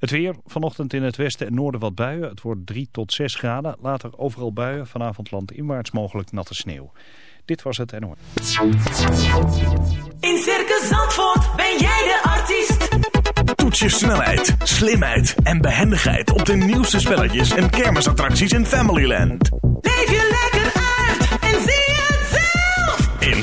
Het weer, vanochtend in het westen en noorden wat buien. Het wordt 3 tot 6 graden. Later overal buien, vanavond landinwaarts mogelijk natte sneeuw. Dit was het NOS. In Circus Zandvoort ben jij de artiest. Toets je snelheid, slimheid en behendigheid op de nieuwste spelletjes en kermisattracties in Familyland. Leef je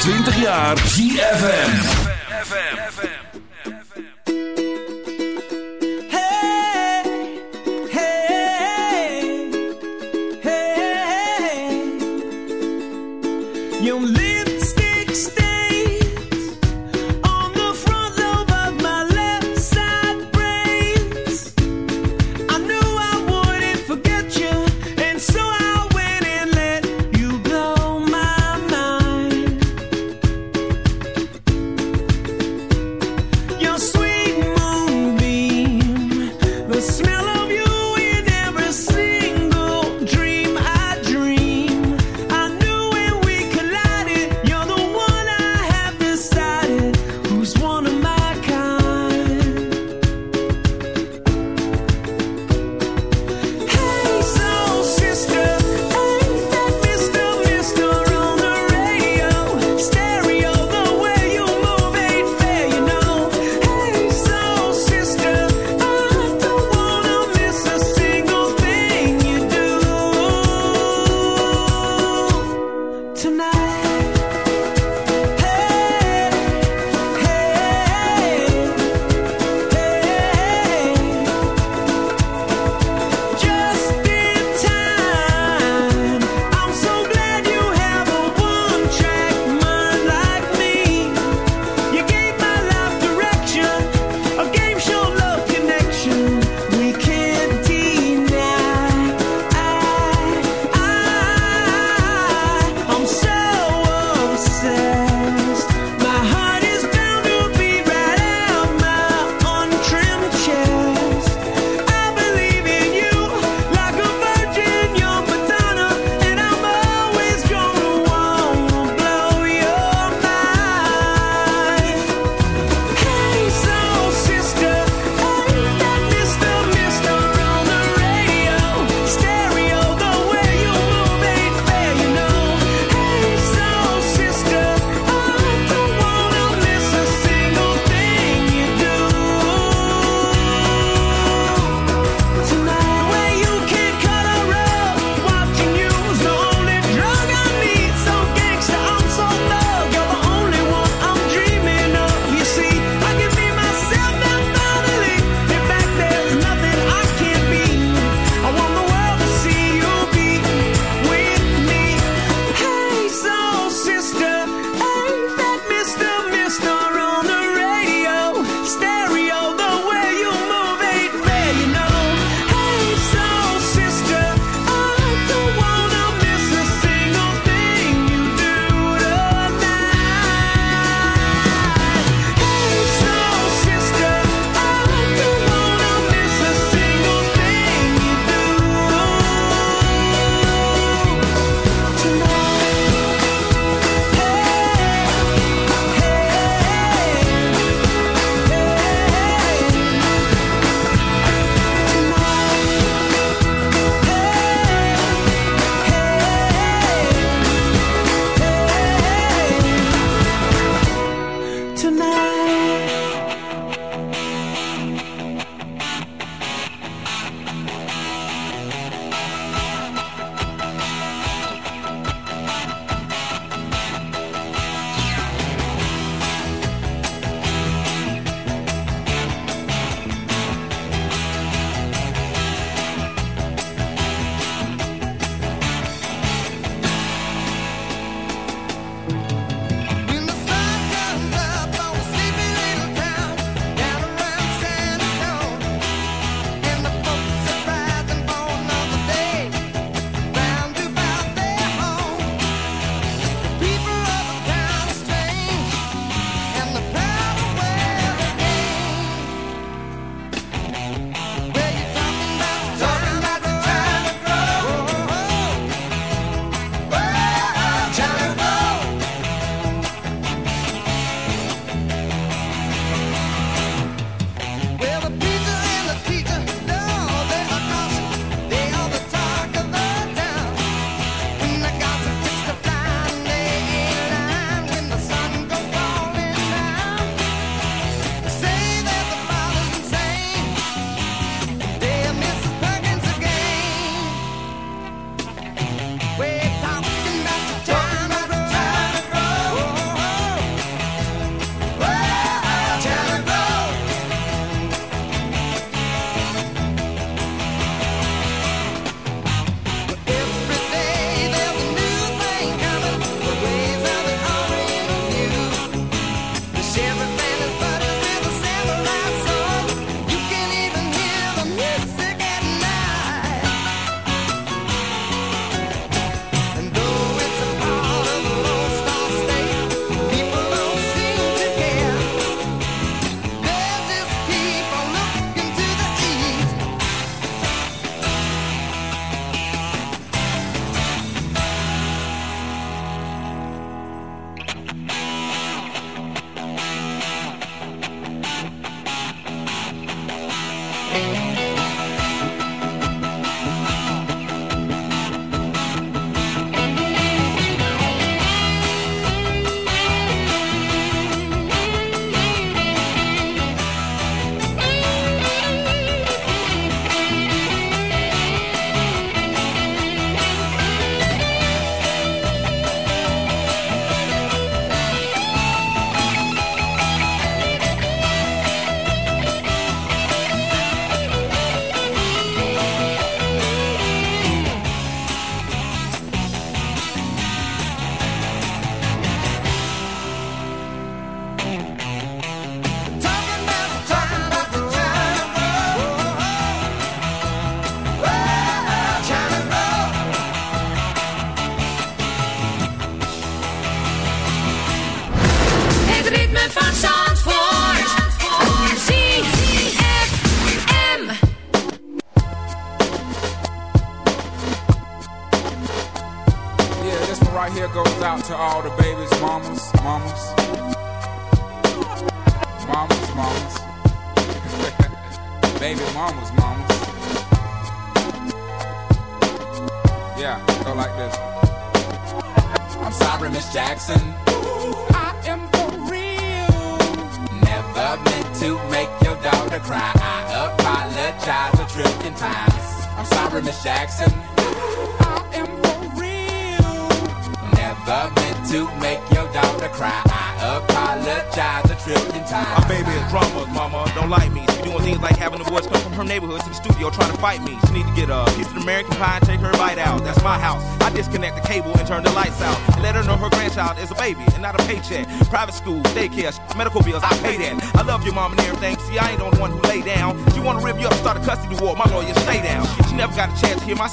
20 jaar ZFM.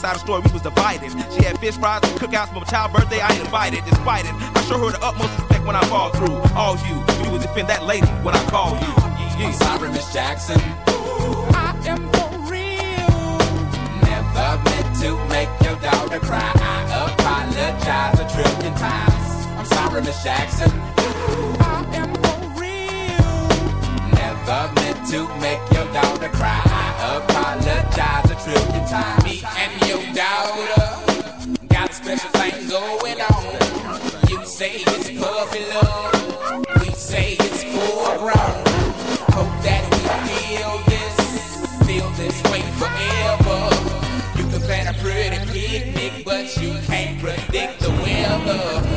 Side of the story. We was divided. She had fish fries and cookouts for my child's birthday. I ain't invited. Despite it, I show her the utmost respect when I fall through. All you, you was defend that lady when I call you. Yeah. I'm sorry, Miss Jackson. I am for real. Never meant to make your daughter cry. I apologize a trillion times. I'm sorry, Miss Jackson. I am for real. never meant to make your daughter cry. I apologize say it's puppy love. We say it's foreground. Hope that we feel this, feel this way forever. You can plan a pretty picnic, but you can't predict the weather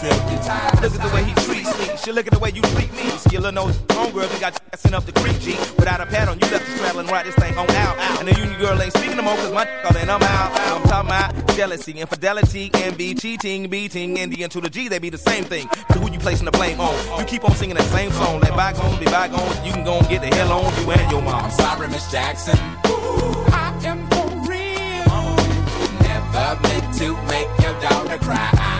I apologize a trillion times. Look at the way he treats me. She look at the way you treat me. Skillin' those homegirls, we got you sent up the creek, G. Without a pad on, you left the straddle and ride this thing on out. And the union girl ain't speaking no more, cause my all in, I'm out. I'm talking about jealousy, infidelity, and be cheating, beating, and the N to the G, they be the same thing. So who you placing the blame on? You keep on singing that same song. Let bygones be bygones, you can go and get the hell on you and your mom. I'm sorry, Miss Jackson. Ooh, I am for real. Never meant to make your daughter cry.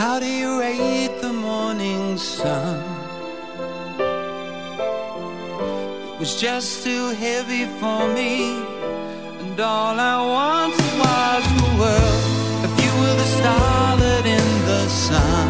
How do you rate the morning sun? It was just too heavy for me, and all I wanted was the world. If you were the starlet in the sun.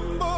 number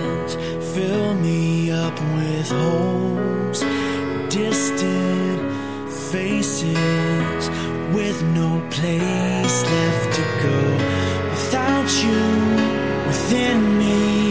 fill me up with holes. Distant faces with no place left to go. Without you within me,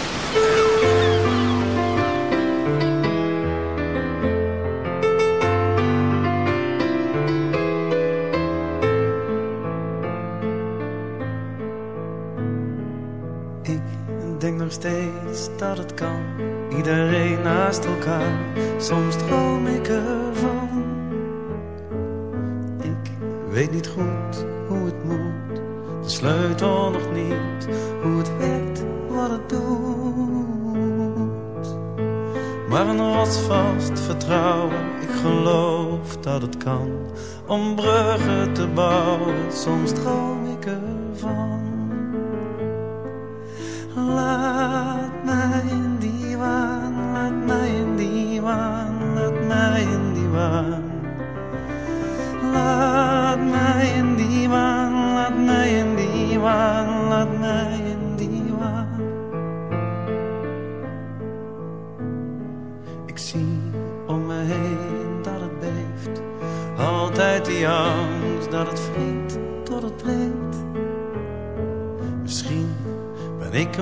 een rotsvast vertrouwen. Ik geloof dat het kan om bruggen te bouwen. Soms droom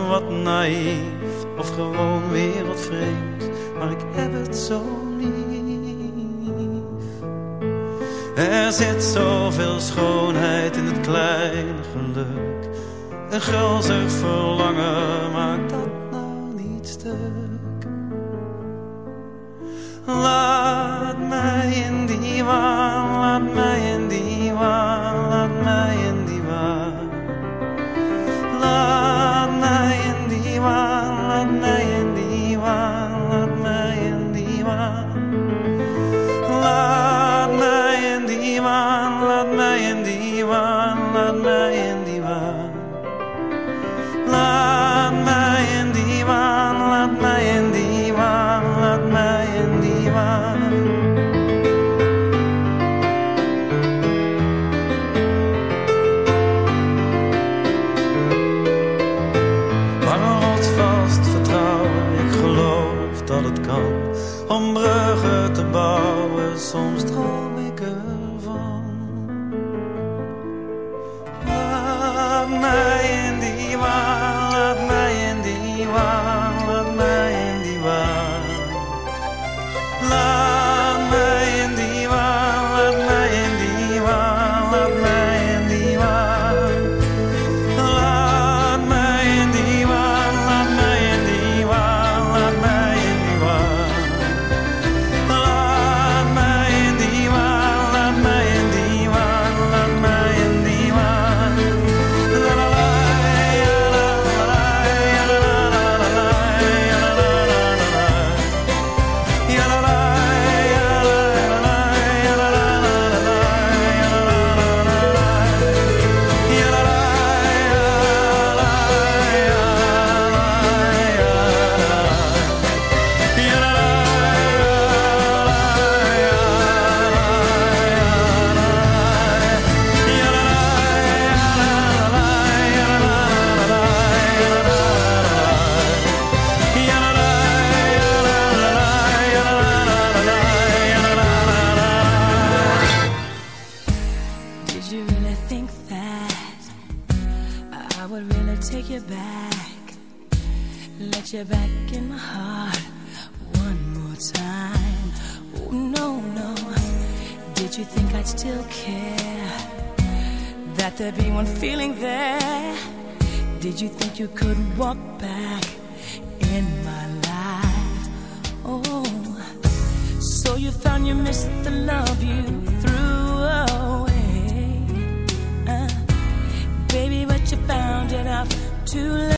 wat naïef of gewoon wereldvreemd, maar ik heb het zo lief. Er zit zoveel schoonheid in het kleine geluk, een gulzig verlangen maakt